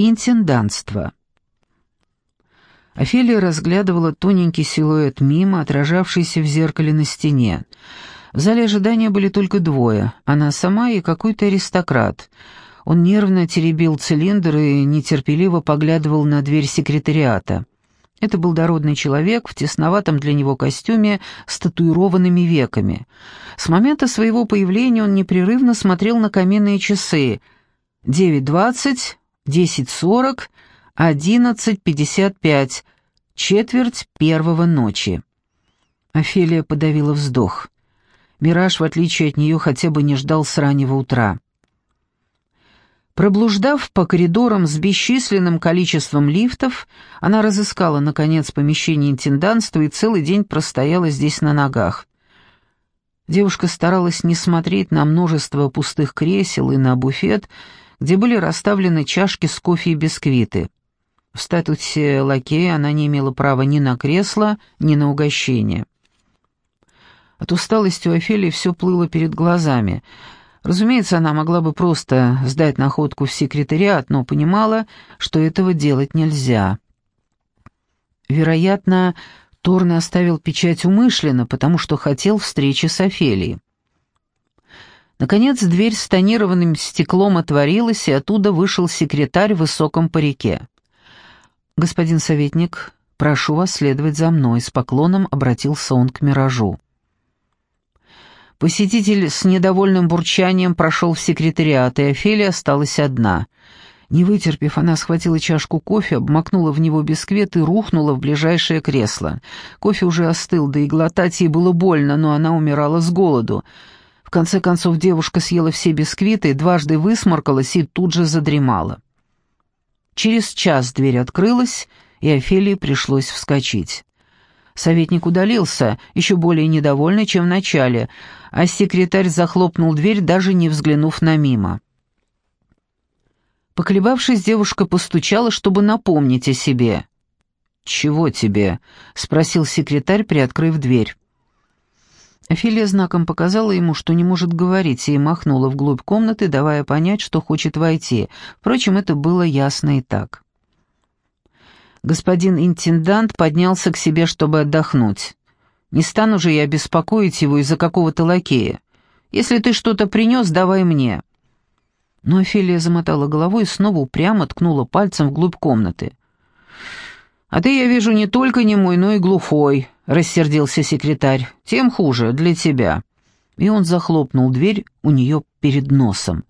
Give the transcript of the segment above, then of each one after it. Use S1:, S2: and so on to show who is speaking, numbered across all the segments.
S1: Интендантство. Офелия разглядывала тоненький силуэт мимо, отражавшийся в зеркале на стене. В зале ожидания были только двое, она сама и какой-то аристократ. Он нервно теребил цилиндр и нетерпеливо поглядывал на дверь секретариата. Это был дородный человек в тесноватом для него костюме с татуированными веками. С момента своего появления он непрерывно смотрел на каменные часы. 9.20, 10.40, 11.55, четверть первого ночи. Офелия подавила вздох. Мираж, в отличие от нее, хотя бы не ждал с раннего утра. Проблуждав по коридорам с бесчисленным количеством лифтов, она разыскала, наконец, помещение интенданства и целый день простояла здесь на ногах. Девушка старалась не смотреть на множество пустых кресел и на буфет, где были расставлены чашки с кофе и бисквиты. В статусе лакея она не имела права ни на кресло, ни на угощение. От усталости у Офелии все плыло перед глазами — Разумеется, она могла бы просто сдать находку в секретариат, но понимала, что этого делать нельзя. Вероятно, Торн оставил печать умышленно, потому что хотел встречи с Офелией. Наконец дверь с тонированным стеклом отворилась, и оттуда вышел секретарь в высоком парике. «Господин советник, прошу вас следовать за мной», — с поклоном обратился он к Миражу. Посетитель с недовольным бурчанием прошел в секретариат, и Офелия осталась одна. Не вытерпев, она схватила чашку кофе, обмакнула в него бисквит и рухнула в ближайшее кресло. Кофе уже остыл, да и глотать ей было больно, но она умирала с голоду. В конце концов девушка съела все бисквиты, дважды высморкалась и тут же задремала. Через час дверь открылась, и Офелии пришлось вскочить. Советник удалился, еще более недовольный, чем в начале, а секретарь захлопнул дверь, даже не взглянув на мимо. Поколебавшись, девушка постучала, чтобы напомнить о себе. «Чего тебе?» — спросил секретарь, приоткрыв дверь. Офелия знаком показала ему, что не может говорить, и махнула вглубь комнаты, давая понять, что хочет войти. Впрочем, это было ясно и так. Господин интендант поднялся к себе, чтобы отдохнуть. «Не стану же я беспокоить его из-за какого-то лакея. Если ты что-то принес, давай мне». Но Офелия замотала головой и снова упрямо ткнула пальцем вглубь комнаты. «А ты, я вижу, не только немой, но и глухой», — рассердился секретарь. «Тем хуже для тебя». И он захлопнул дверь у нее перед носом.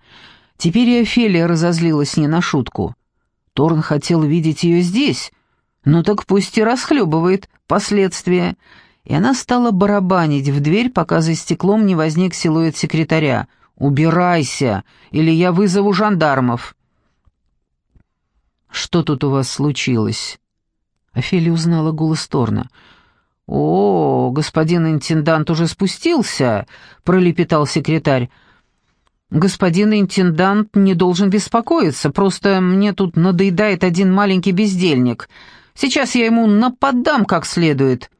S1: Теперь и Офелия разозлилась не на шутку. Торн хотел видеть ее здесь, ну так пусть и расхлебывает последствия. И она стала барабанить в дверь, пока за стеклом не возник силуэт секретаря. «Убирайся, или я вызову жандармов». «Что тут у вас случилось?» Офелия узнала голос Торна. «О, господин интендант уже спустился», — пролепетал секретарь. «Господин интендант не должен беспокоиться, просто мне тут надоедает один маленький бездельник. Сейчас я ему нападам как следует».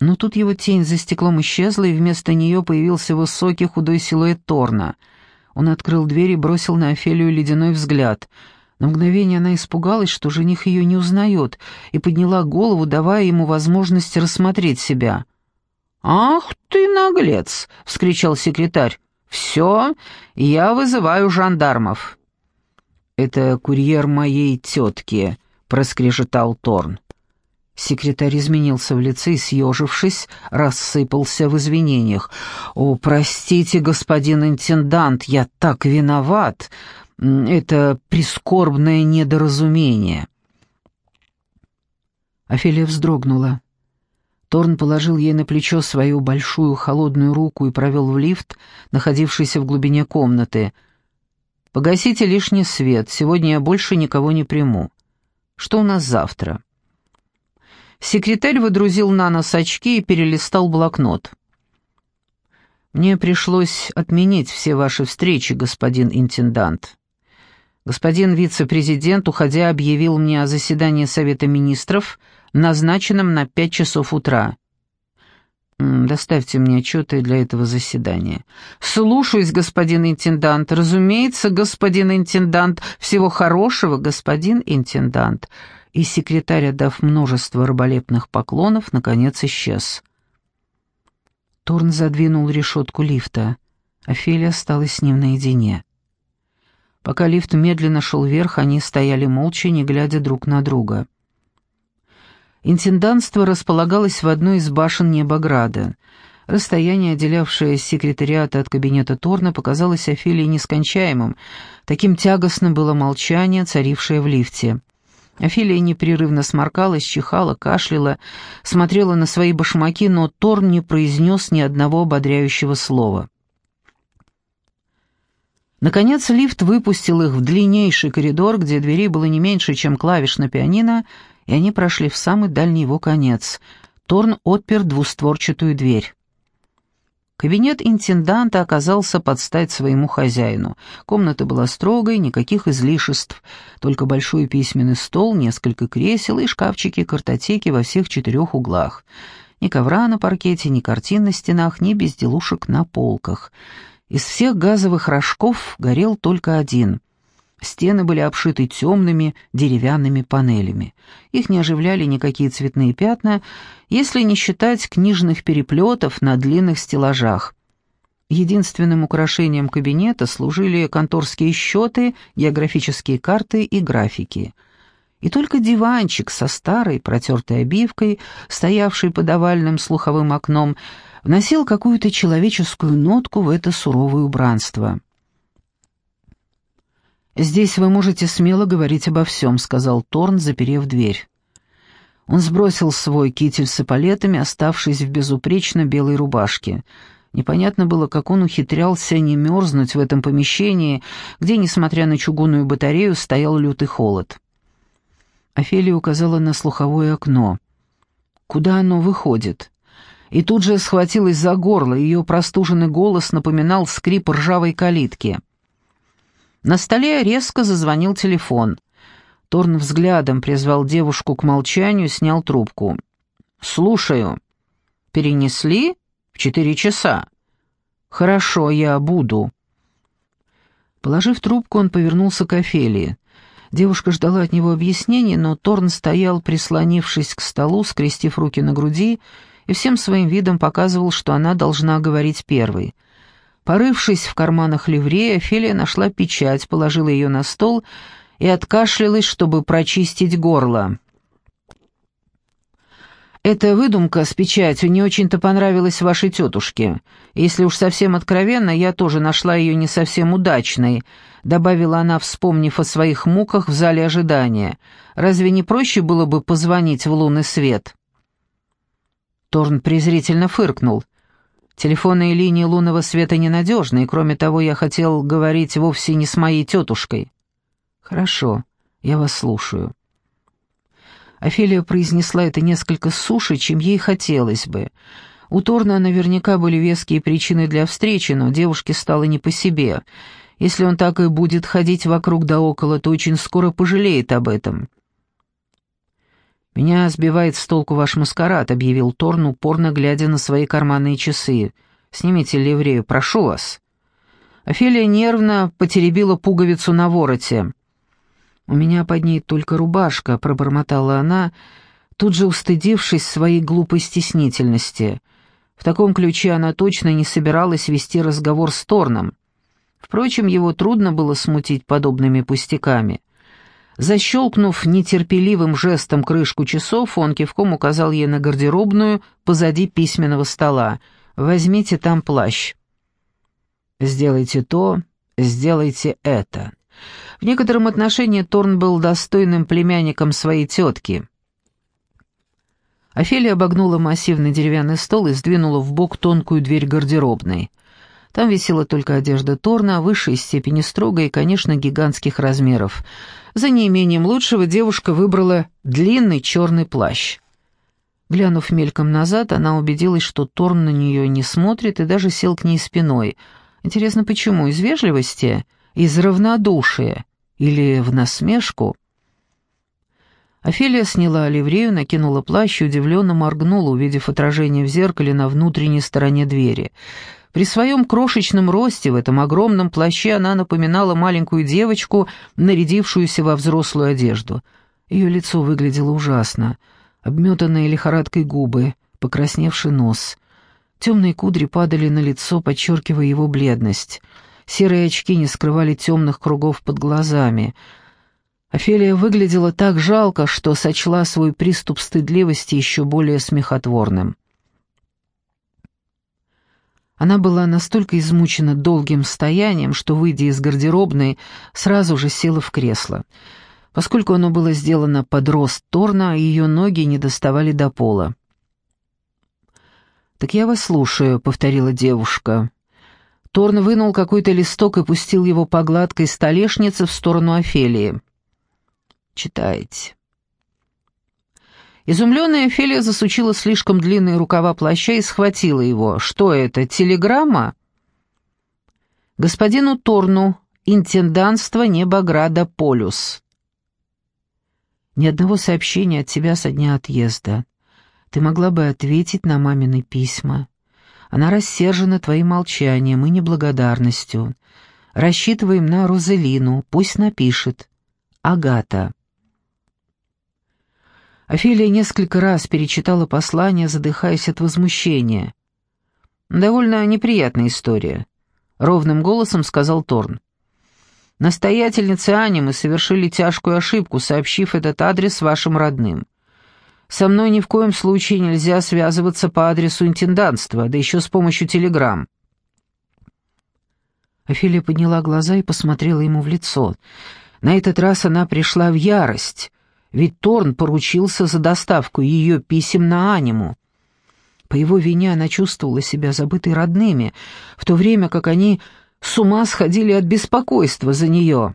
S1: Но тут его тень за стеклом исчезла, и вместо нее появился высокий худой силуэт Торна. Он открыл дверь и бросил на Офелию ледяной взгляд. На мгновение она испугалась, что жених ее не узнает, и подняла голову, давая ему возможность рассмотреть себя. «Ах ты наглец!» — вскричал секретарь. «Все, я вызываю жандармов». «Это курьер моей тетки», проскрежетал Торн. Секретарь изменился в лице и, съежившись, рассыпался в извинениях. «О, простите, господин интендант, я так виноват. Это прискорбное недоразумение». Офелия вздрогнула. Торн положил ей на плечо свою большую холодную руку и провел в лифт, находившийся в глубине комнаты. «Погасите лишний свет, сегодня я больше никого не приму». Что у нас завтра?» Секретарь выдрузил на нос очки и перелистал блокнот. «Мне пришлось отменить все ваши встречи, господин интендант. Господин вице-президент, уходя, объявил мне о заседании Совета Министров, назначенном на пять часов утра. «Доставьте мне отчеты для этого заседания». «Слушаюсь, господин интендант. Разумеется, господин интендант. Всего хорошего, господин интендант». И секретарь, отдав множество раболепных поклонов, наконец исчез. Торн задвинул решетку лифта. Офелия осталась с ним наедине. Пока лифт медленно шел вверх, они стояли молча, не глядя друг на друга. Интендантство располагалось в одной из башен Небограда. Расстояние, отделявшее секретариат от кабинета Торна, показалось Офелии нескончаемым. Таким тягостным было молчание, царившее в лифте. Офелия непрерывно сморкалась, чихала, кашляла, смотрела на свои башмаки, но Торн не произнес ни одного ободряющего слова. Наконец лифт выпустил их в длиннейший коридор, где дверей было не меньше, чем клавиш на пианино, и они прошли в самый дальний его конец. Торн отпер двустворчатую дверь. Кабинет интенданта оказался под стать своему хозяину. Комната была строгой, никаких излишеств, только большой письменный стол, несколько кресел и шкафчики-картотеки во всех четырех углах. Ни ковра на паркете, ни картин на стенах, ни безделушек на полках — из всех газовых рожков горел только один. Стены были обшиты темными деревянными панелями. Их не оживляли никакие цветные пятна, если не считать книжных переплетов на длинных стеллажах. Единственным украшением кабинета служили конторские счеты, географические карты и графики. И только диванчик со старой протертой обивкой, стоявший под овальным слуховым окном, вносил какую-то человеческую нотку в это суровое убранство. «Здесь вы можете смело говорить обо всем», — сказал Торн, заперев дверь. Он сбросил свой китель с эполетами, оставшись в безупречно белой рубашке. Непонятно было, как он ухитрялся не мерзнуть в этом помещении, где, несмотря на чугунную батарею, стоял лютый холод. Офелия указала на слуховое окно. «Куда оно выходит?» И тут же схватилась за горло, ее простуженный голос напоминал скрип ржавой калитки. На столе резко зазвонил телефон. Торн взглядом призвал девушку к молчанию, снял трубку. «Слушаю. Перенесли? В четыре часа. Хорошо, я буду». Положив трубку, он повернулся к Офелии. Девушка ждала от него объяснений, но Торн стоял, прислонившись к столу, скрестив руки на груди и всем своим видом показывал, что она должна говорить первой. Порывшись в карманах ливрея, Фелия нашла печать, положила ее на стол и откашлялась, чтобы прочистить горло. «Эта выдумка с печатью не очень-то понравилась вашей тетушке. Если уж совсем откровенно, я тоже нашла ее не совсем удачной», — добавила она, вспомнив о своих муках в зале ожидания. «Разве не проще было бы позвонить в лунный свет?» Торн презрительно фыркнул. «Телефонные линии лунного света ненадежны, и кроме того, я хотел говорить вовсе не с моей тетушкой». «Хорошо, я вас слушаю». Офелия произнесла это несколько суше, чем ей хотелось бы. У Торна наверняка были веские причины для встречи, но девушке стало не по себе. Если он так и будет ходить вокруг да около, то очень скоро пожалеет об этом. «Меня сбивает с толку ваш маскарад», — объявил Торн, упорно глядя на свои карманные часы. «Снимите ливрею, прошу вас». Офелия нервно потеребила пуговицу на вороте. «У меня под ней только рубашка», — пробормотала она, тут же устыдившись своей глупой стеснительности. В таком ключе она точно не собиралась вести разговор с Торном. Впрочем, его трудно было смутить подобными пустяками. Защелкнув нетерпеливым жестом крышку часов, он кивком указал ей на гардеробную позади письменного стола. «Возьмите там плащ». «Сделайте то, сделайте это». В некотором отношении Торн был достойным племянником своей тетки. Офелия обогнула массивный деревянный стол и сдвинула в бок тонкую дверь гардеробной. Там висела только одежда Торна, высшей степени строгой и, конечно, гигантских размеров — за неимением лучшего девушка выбрала длинный черный плащ. Глянув мельком назад, она убедилась, что Торн на нее не смотрит и даже сел к ней спиной. Интересно, почему? Из вежливости? Из равнодушия? Или в насмешку? Офелия сняла ливрею, накинула плащ и удивленно моргнула, увидев отражение в зеркале на внутренней стороне двери. При своем крошечном росте в этом огромном плаще она напоминала маленькую девочку, нарядившуюся во взрослую одежду. Ее лицо выглядело ужасно. Обметанные лихорадкой губы, покрасневший нос. Темные кудри падали на лицо, подчеркивая его бледность. Серые очки не скрывали темных кругов под глазами — Офелия выглядела так жалко, что сочла свой приступ стыдливости еще более смехотворным. Она была настолько измучена долгим стоянием, что, выйдя из гардеробной, сразу же села в кресло. Поскольку оно было сделано под рост Торна, ее ноги не доставали до пола. «Так я вас слушаю», — повторила девушка. Торн вынул какой-то листок и пустил его по гладкой столешнице в сторону Офелии. Читайте. Изумленная Фелия засучила слишком длинные рукава плаща и схватила его. «Что это, телеграмма?» «Господину Торну, интенданство Небограда Полюс». «Ни одного сообщения от тебя со дня отъезда. Ты могла бы ответить на мамины письма. Она рассержена твоим молчанием и неблагодарностью. Рассчитываем на Розелину, пусть напишет. Агата». Офелия несколько раз перечитала послание, задыхаясь от возмущения. «Довольно неприятная история», — ровным голосом сказал Торн. «Настоятельницы Анимы совершили тяжкую ошибку, сообщив этот адрес вашим родным. Со мной ни в коем случае нельзя связываться по адресу интендантства, да еще с помощью телеграмм». Офелия подняла глаза и посмотрела ему в лицо. На этот раз она пришла в ярость — ведь Торн поручился за доставку ее писем на аниму. По его вине она чувствовала себя забытой родными, в то время как они с ума сходили от беспокойства за нее.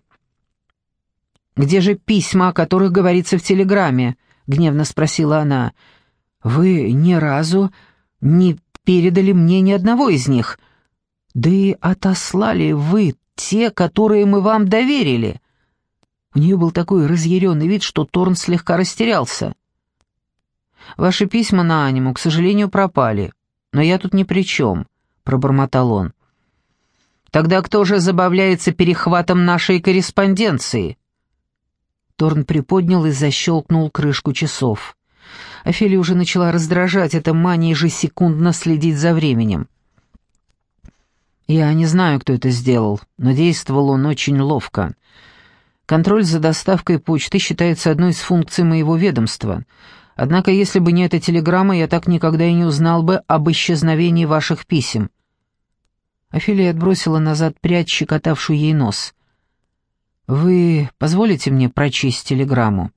S1: «Где же письма, о которых говорится в телеграмме?» — гневно спросила она. «Вы ни разу не передали мне ни одного из них. Да и отослали вы те, которые мы вам доверили. У нее был такой разъяренный вид, что Торн слегка растерялся. «Ваши письма на аниму, к сожалению, пропали, но я тут ни при чем», — пробормотал он. «Тогда кто же забавляется перехватом нашей корреспонденции?» Торн приподнял и защелкнул крышку часов. Офелия уже начала раздражать эта мания ежесекундно следить за временем. «Я не знаю, кто это сделал, но действовал он очень ловко. Контроль за доставкой почты считается одной из функций моего ведомства. Однако, если бы не эта телеграмма, я так никогда и не узнал бы об исчезновении ваших писем». Офелия отбросила назад прядь, щекотавшую ей нос. «Вы позволите мне прочесть телеграмму?»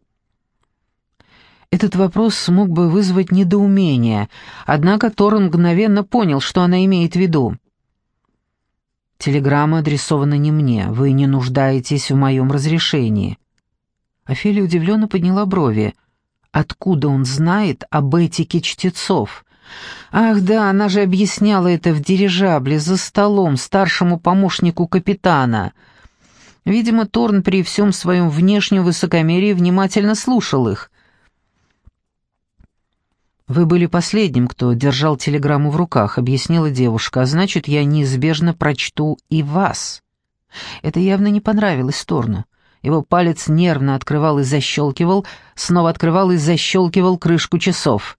S1: Этот вопрос мог бы вызвать недоумение, однако Торн мгновенно понял, что она имеет в виду. Телеграмма адресована не мне, вы не нуждаетесь в моем разрешении». Офелия удивленно подняла брови. «Откуда он знает об этике чтецов?» «Ах да, она же объясняла это в дирижабле, за столом, старшему помощнику капитана». Видимо, Торн при всем своем внешнем высокомерии внимательно слушал их. «Вы были последним, кто держал телеграмму в руках», — объяснила девушка, «а значит, я неизбежно прочту и вас». Это явно не понравилось Торну. Его палец нервно открывал и защелкивал, снова открывал и защелкивал крышку часов.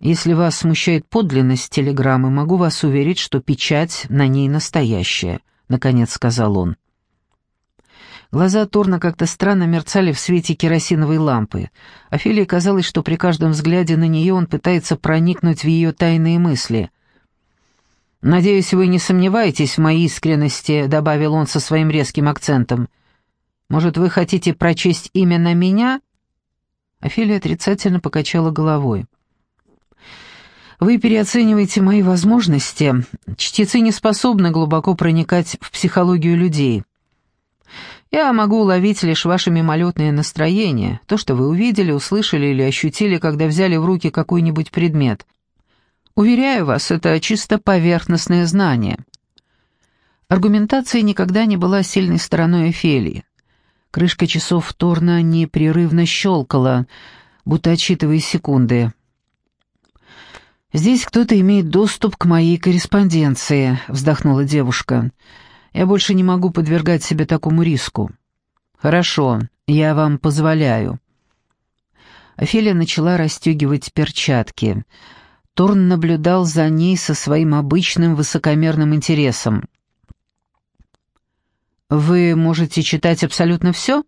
S1: «Если вас смущает подлинность телеграммы, могу вас уверить, что печать на ней настоящая», — наконец сказал он. Глаза Торна как-то странно мерцали в свете керосиновой лампы. Офелии казалось, что при каждом взгляде на нее он пытается проникнуть в ее тайные мысли. «Надеюсь, вы не сомневаетесь в моей искренности», — добавил он со своим резким акцентом. «Может, вы хотите прочесть именно меня?» Офелия отрицательно покачала головой. «Вы переоцениваете мои возможности. Чтецы не способны глубоко проникать в психологию людей». Я могу уловить лишь ваше мимолетное настроение, то, что вы увидели, услышали или ощутили, когда взяли в руки какой-нибудь предмет. Уверяю вас, это чисто поверхностное знание. Аргументация никогда не была сильной стороной Офелии. Крышка часов Торна непрерывно щелкала, будто отсчитывая секунды. «Здесь кто-то имеет доступ к моей корреспонденции», — вздохнула девушка. «Я больше не могу подвергать себя такому риску». «Хорошо, я вам позволяю». Офелия начала расстегивать перчатки. Торн наблюдал за ней со своим обычным высокомерным интересом. «Вы можете читать абсолютно все?»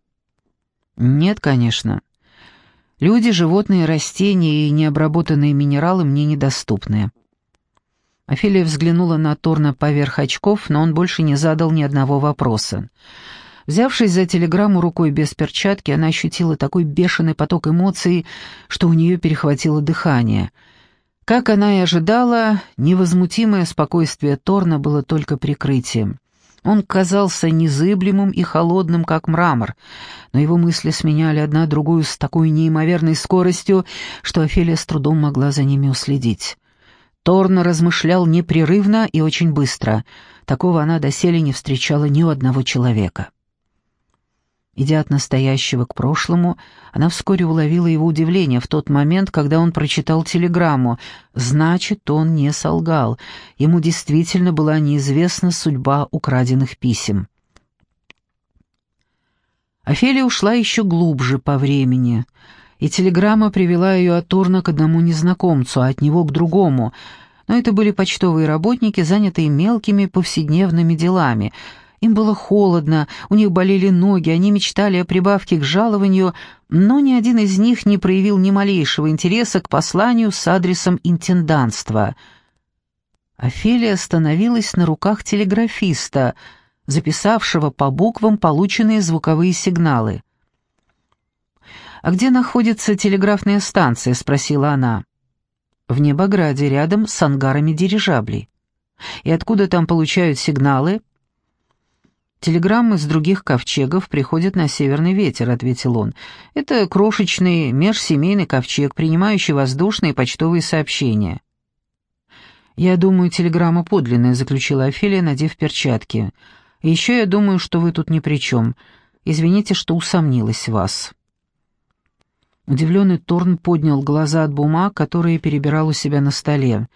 S1: «Нет, конечно. Люди, животные, растения и необработанные минералы мне недоступны». Офелия взглянула на Торна поверх очков, но он больше не задал ни одного вопроса. Взявшись за телеграмму рукой без перчатки, она ощутила такой бешеный поток эмоций, что у нее перехватило дыхание. Как она и ожидала, невозмутимое спокойствие Торна было только прикрытием. Он казался незыблемым и холодным, как мрамор, но его мысли сменяли одна другую с такой неимоверной скоростью, что Офелия с трудом могла за ними уследить. Торн размышлял непрерывно и очень быстро. Такого она доселе не встречала ни у одного человека. Идя от настоящего к прошлому, она вскоре уловила его удивление в тот момент, когда он прочитал телеграмму. Значит, он не солгал. Ему действительно была неизвестна судьба украденных писем. Офелия ушла еще глубже по времени, и телеграмма привела ее от Торна к одному незнакомцу, а от него к другому. Но это были почтовые работники, занятые мелкими повседневными делами — им было холодно, у них болели ноги, они мечтали о прибавке к жалованию, но ни один из них не проявил ни малейшего интереса к посланию с адресом интенданства. Офелия остановилась на руках телеграфиста, записавшего по буквам полученные звуковые сигналы. «А где находится телеграфная станция?» — спросила она. «В Небограде, рядом с ангарами дирижаблей». «И откуда там получают сигналы?» «Телеграммы с других ковчегов приходят на северный ветер», — ответил он. «Это крошечный межсемейный ковчег, принимающий воздушные почтовые сообщения». «Я думаю, телеграмма подлинная», — заключила Офелия, надев перчатки. «И еще я думаю, что вы тут ни при чем. Извините, что усомнилась в вас». Удивленный Торн поднял глаза от бумаг, которые перебирал у себя на столе.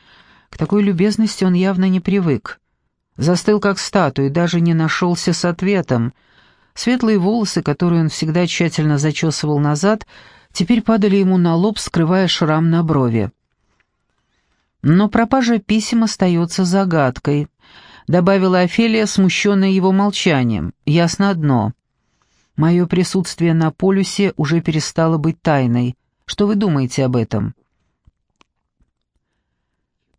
S1: К такой любезности он явно не привык. Застыл как статуя, даже не нашелся с ответом. Светлые волосы, которые он всегда тщательно зачесывал назад, теперь падали ему на лоб, скрывая шрам на брови. Но пропажа писем остается загадкой, добавила Офелия, смущенная его молчанием. Ясно одно. Мое присутствие на полюсе уже перестало быть тайной. Что вы думаете об этом?»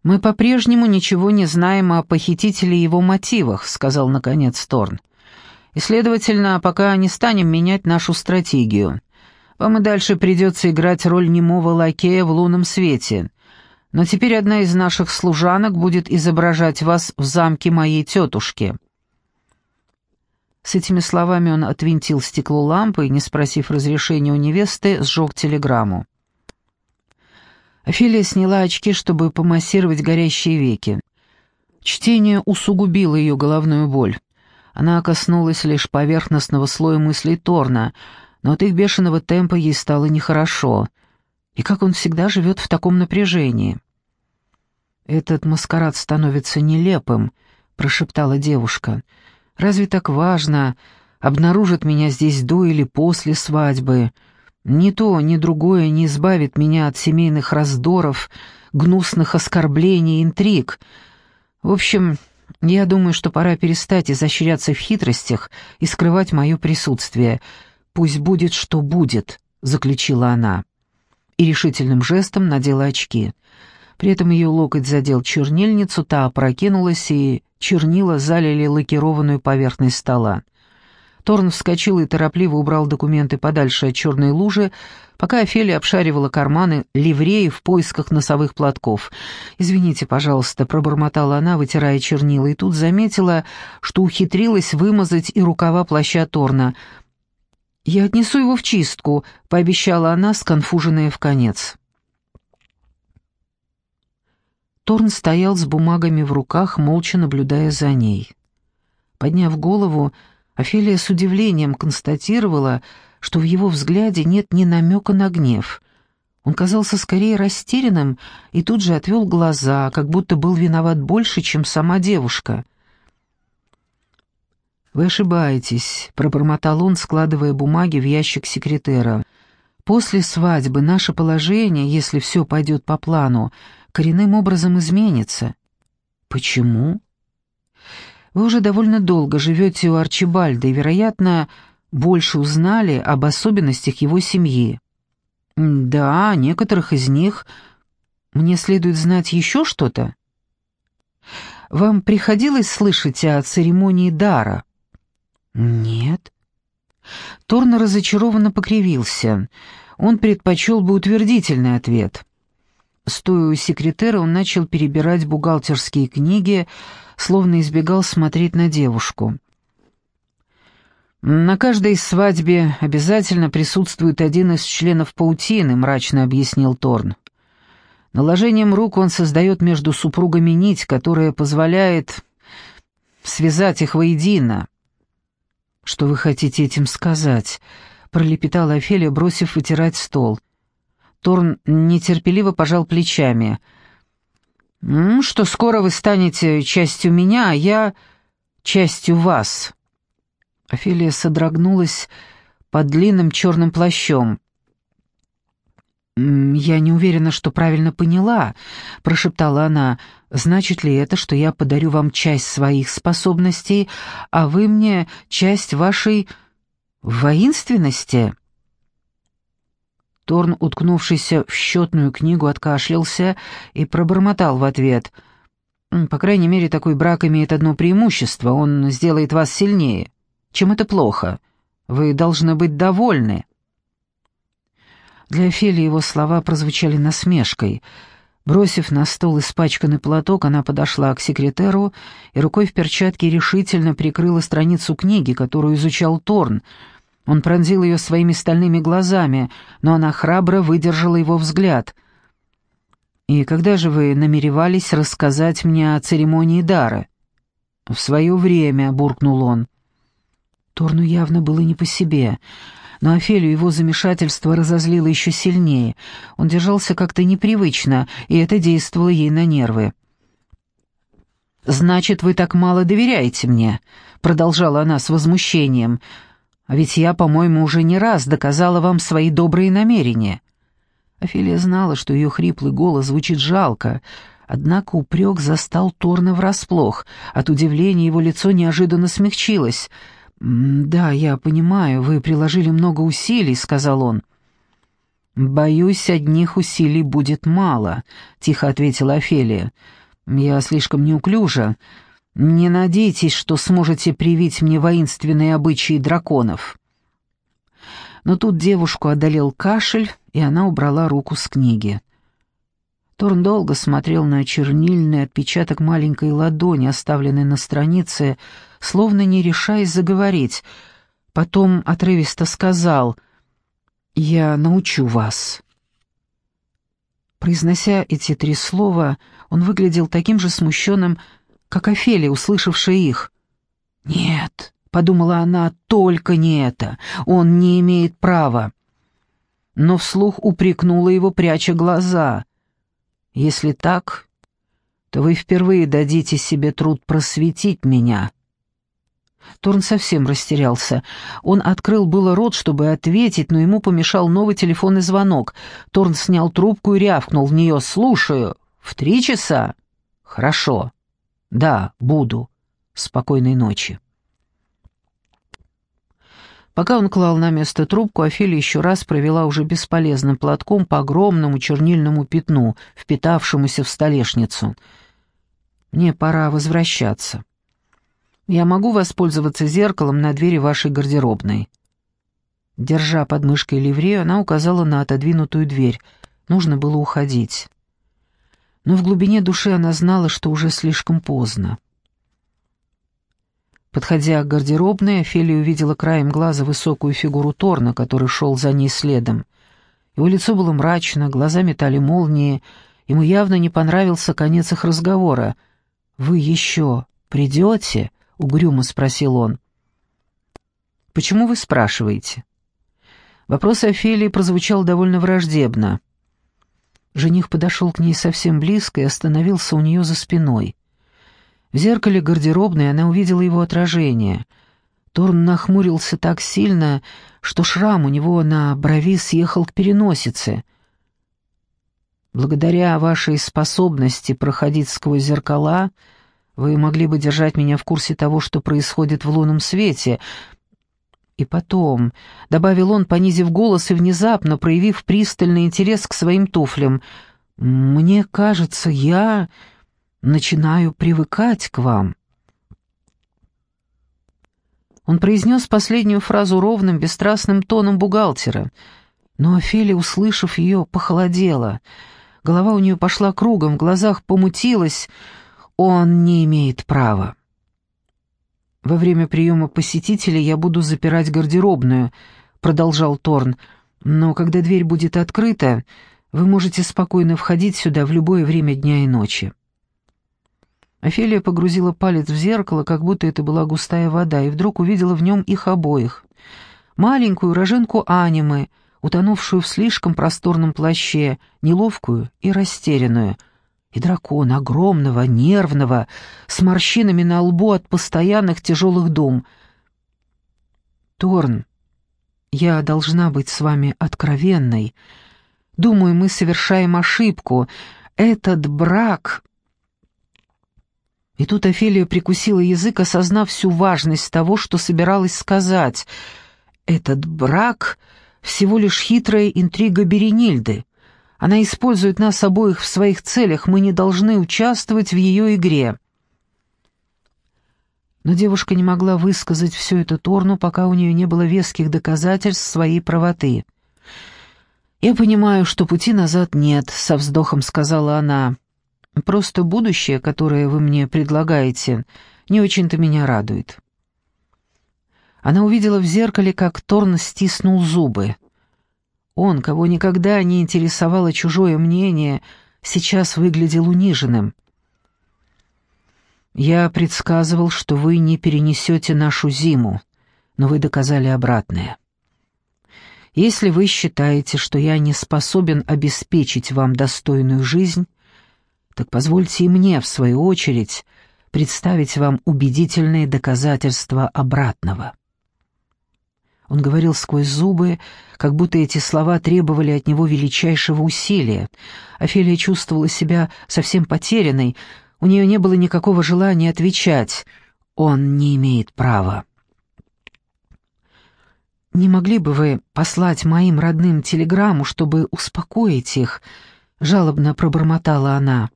S1: «Мы по-прежнему ничего не знаем о похитителе и его мотивах», — сказал наконец Торн. «И, следовательно, пока не станем менять нашу стратегию. Вам и дальше придется играть роль немого лакея в лунном свете. Но теперь одна из наших служанок будет изображать вас в замке моей тетушки». С этими словами он отвинтил стекло лампы и, не спросив разрешения у невесты, сжег телеграмму. Офелия сняла очки, чтобы помассировать горящие веки. Чтение усугубило ее головную боль. Она коснулась лишь поверхностного слоя мыслей Торна, но от их бешеного темпа ей стало нехорошо. И как он всегда живет в таком напряжении. «Этот маскарад становится нелепым», — прошептала девушка. «Разве так важно, обнаружат меня здесь до или после свадьбы?» Ни то, ни другое не избавит меня от семейных раздоров, гнусных оскорблений, интриг. В общем, я думаю, что пора перестать изощряться в хитростях и скрывать мое присутствие. Пусть будет, что будет», — заключила она. И решительным жестом надела очки. При этом ее локоть задел чернильницу, та опрокинулась, и чернила залили лакированную поверхность стола. Торн вскочил и торопливо убрал документы подальше от черной лужи, пока Офелия обшаривала карманы ливреи в поисках носовых платков. «Извините, пожалуйста», — пробормотала она, вытирая чернила, и тут заметила, что ухитрилась вымазать и рукава плаща Торна. «Я отнесу его в чистку», — пообещала она, сконфуженная в конец. Торн стоял с бумагами в руках, молча наблюдая за ней. Подняв голову, Офелия с удивлением констатировала, что в его взгляде нет ни намека на гнев. Он казался скорее растерянным и тут же отвел глаза, как будто был виноват больше, чем сама девушка. «Вы ошибаетесь», — пробормотал он, складывая бумаги в ящик секретера. «После свадьбы наше положение, если все пойдет по плану, коренным образом изменится». «Почему?» «Вы уже довольно долго живете у Арчибальда и, вероятно, больше узнали об особенностях его семьи». «Да, некоторых из них. Мне следует знать еще что-то?» «Вам приходилось слышать о церемонии дара?» «Нет». Торн разочарованно покривился. Он предпочел бы утвердительный ответ. Стоя у секретера, он начал перебирать бухгалтерские книги, словно избегал смотреть на девушку. «На каждой свадьбе обязательно присутствует один из членов паутины», — мрачно объяснил Торн. Наложением рук он создает между супругами нить, которая позволяет связать их воедино. «Что вы хотите этим сказать?» — пролепетала Офелия, бросив вытирать стол. Торн нетерпеливо пожал плечами. «Что скоро вы станете частью меня, а я частью вас». Офелия содрогнулась под длинным черным плащом. «Я не уверена, что правильно поняла», — прошептала она. «Значит ли это, что я подарю вам часть своих способностей, а вы мне часть вашей воинственности?» Торн, уткнувшийся в счетную книгу, откашлялся и пробормотал в ответ. «По крайней мере, такой брак имеет одно преимущество. Он сделает вас сильнее. Чем это плохо? Вы должны быть довольны». Для Офелии его слова прозвучали насмешкой. Бросив на стол испачканный платок, она подошла к секретеру и рукой в перчатке решительно прикрыла страницу книги, которую изучал Торн. Он пронзил ее своими стальными глазами, но она храбро выдержала его взгляд. «И когда же вы намеревались рассказать мне о церемонии дара?» «В свое время», — буркнул он. Торну явно было не по себе — но Офелию его замешательство разозлило еще сильнее. Он держался как-то непривычно, и это действовало ей на нервы. «Значит, вы так мало доверяете мне», — продолжала она с возмущением. «А ведь я, по-моему, уже не раз доказала вам свои добрые намерения». Офелия знала, что ее хриплый голос звучит жалко, однако упрек застал Торна врасплох. От удивления его лицо неожиданно смягчилось — «Да, я понимаю, вы приложили много усилий», — сказал он. «Боюсь, одних усилий будет мало», — тихо ответила Офелия. «Я слишком неуклюжа. Не надейтесь, что сможете привить мне воинственные обычаи драконов». Но тут девушку одолел кашель, и она убрала руку с книги. Торн долго смотрел на чернильный отпечаток маленькой ладони, оставленной на странице, словно не решаясь заговорить. Потом отрывисто сказал «Я научу вас». Произнося эти три слова, он выглядел таким же смущенным, как Офелия, услышавшая их. «Нет», — подумала она, — «только не это. Он не имеет права». Но вслух упрекнула его, пряча глаза — если так, то вы впервые дадите себе труд просветить меня». Торн совсем растерялся. Он открыл было рот, чтобы ответить, но ему помешал новый телефонный звонок. Торн снял трубку и рявкнул в нее. «Слушаю. В три часа?» «Хорошо. Да, буду. Спокойной ночи». Пока он клал на место трубку, Офелия еще раз провела уже бесполезным платком по огромному чернильному пятну, впитавшемуся в столешницу. «Мне пора возвращаться. Я могу воспользоваться зеркалом на двери вашей гардеробной». Держа под мышкой ливрею, она указала на отодвинутую дверь. Нужно было уходить. Но в глубине души она знала, что уже слишком поздно. Подходя к гардеробной, Офелия увидела краем глаза высокую фигуру Торна, который шел за ней следом. Его лицо было мрачно, глаза метали молнии. Ему явно не понравился конец их разговора. «Вы еще придете?» — угрюмо спросил он. Почему вы спрашиваете?» Вопрос Офелии прозвучал довольно враждебно. Жених подошел к ней совсем близко и остановился у нее за спиной. В зеркале гардеробной она увидела его отражение. Торн нахмурился так сильно, что шрам у него на брови съехал к переносице. «Благодаря вашей способности проходить сквозь зеркала, вы могли бы держать меня в курсе того, что происходит в лунном свете», и потом, — добавил он, понизив голос и внезапно проявив пристальный интерес к своим туфлям, — «мне кажется, я начинаю привыкать к вам». Он произнес последнюю фразу ровным, бесстрастным тоном бухгалтера, но Офелия, услышав ее, похолодела. Голова у нее пошла кругом, в глазах помутилась. Он не имеет права. «Во время приема посетителей я буду запирать гардеробную», — продолжал Торн. «Но когда дверь будет открыта, вы можете спокойно входить сюда в любое время дня и ночи». Офелия погрузила палец в зеркало, как будто это была густая вода, и вдруг увидела в нем их обоих. Маленькую роженку анимы, утонувшую в слишком просторном плаще, неловкую и растерянную — и дракона, огромного, нервного, с морщинами на лбу от постоянных тяжелых дум. «Торн, я должна быть с вами откровенной. Думаю, мы совершаем ошибку. Этот брак...» И тут Офелия прикусила язык, осознав всю важность того, что собиралась сказать. «Этот брак — всего лишь хитрая интрига Беренильды». Она использует нас обоих в своих целях, мы не должны участвовать в ее игре». Но девушка не могла высказать все это Торну, пока у нее не было веских доказательств своей правоты. «Я понимаю, что пути назад нет», — со вздохом сказала она. «Просто будущее, которое вы мне предлагаете, не очень-то меня радует». Она увидела в зеркале, как Торн стиснул зубы. Он, кого никогда не интересовало чужое мнение, сейчас выглядел униженным. «Я предсказывал, что вы не перенесете нашу зиму, но вы доказали обратное. Если вы считаете, что я не способен обеспечить вам достойную жизнь, так позвольте и мне, в свою очередь, представить вам убедительные доказательства обратного». Он говорил сквозь зубы, как будто эти слова требовали от него величайшего усилия. Офелия чувствовала себя совсем потерянной, у нее не было никакого желания отвечать. Он не имеет права. «Не могли бы вы послать моим родным телеграмму, чтобы успокоить их?» — жалобно пробормотала она.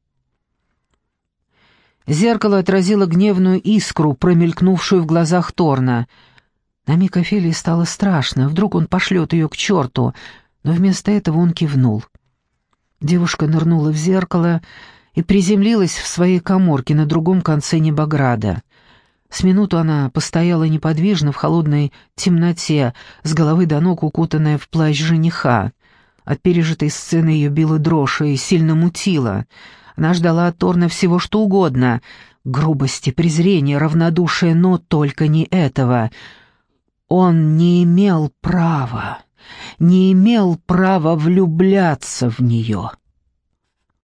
S1: Зеркало отразило гневную искру, промелькнувшую в глазах Торна — на миг Офелии стало страшно, вдруг он пошлет ее к черту, но вместо этого он кивнул. Девушка нырнула в зеркало и приземлилась в своей коморке на другом конце небограда. С минуту она постояла неподвижно в холодной темноте, с головы до ног укутанная в плащ жениха. От пережитой сцены ее била дрожь и сильно мутила. Она ждала от Торна всего что угодно — грубости, презрения, равнодушия, но только не этого — он не имел права, не имел права влюбляться в нее.